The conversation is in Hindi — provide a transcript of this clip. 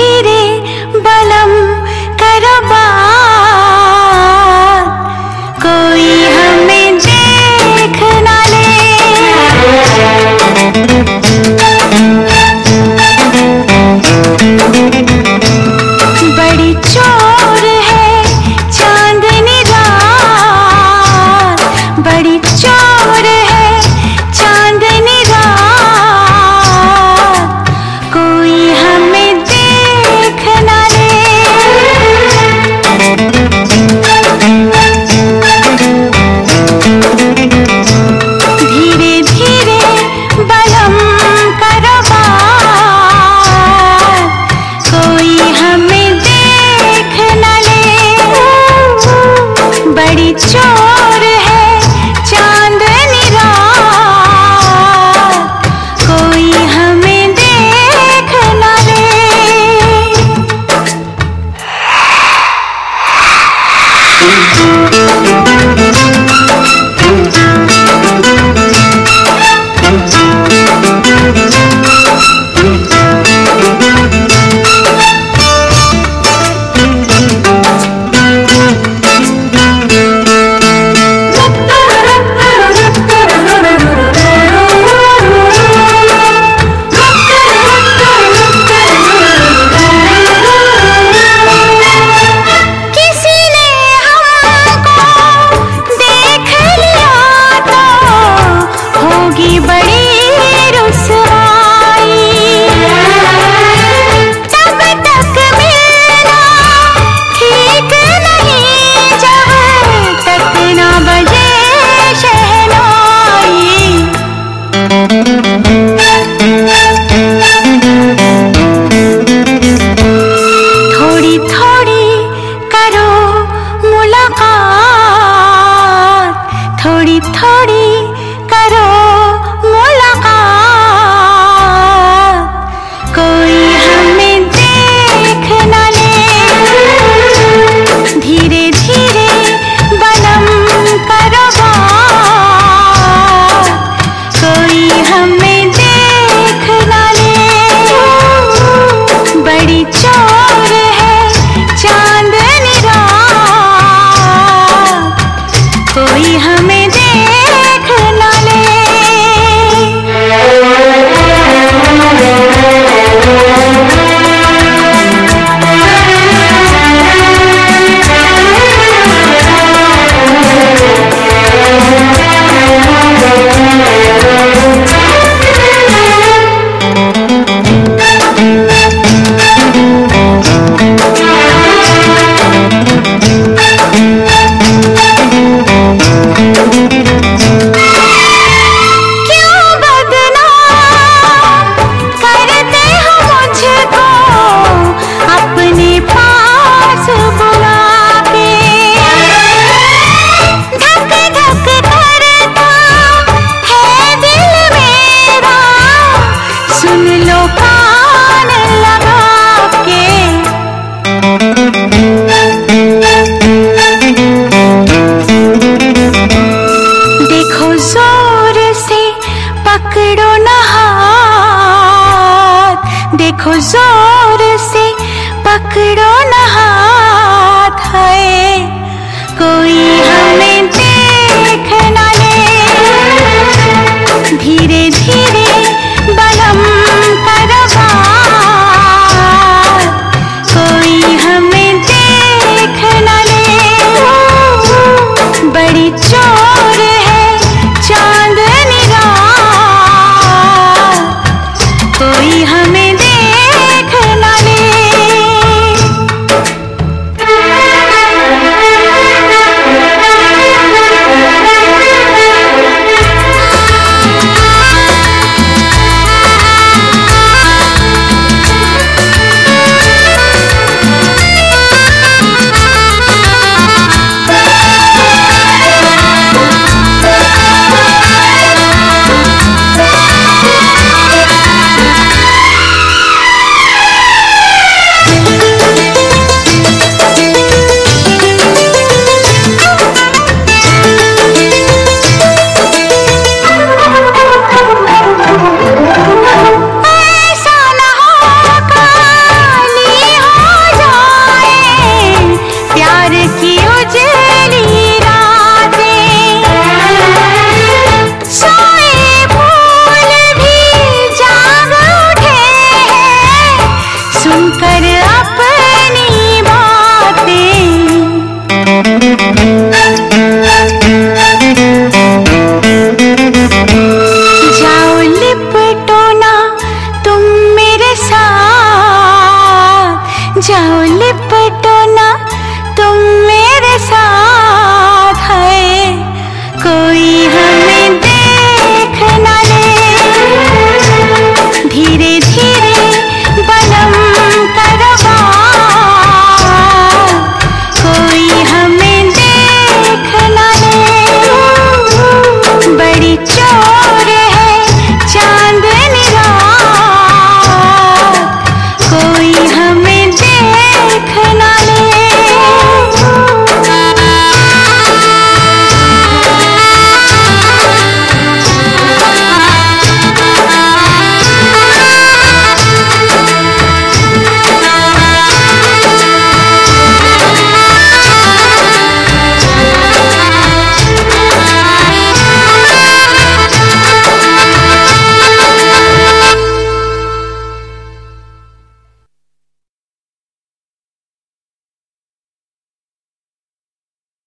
हिरे बलम करबा बड़ी चोर है चांदनी बड़ी चोर छोर है चांदनी रात कोई हमें देख दे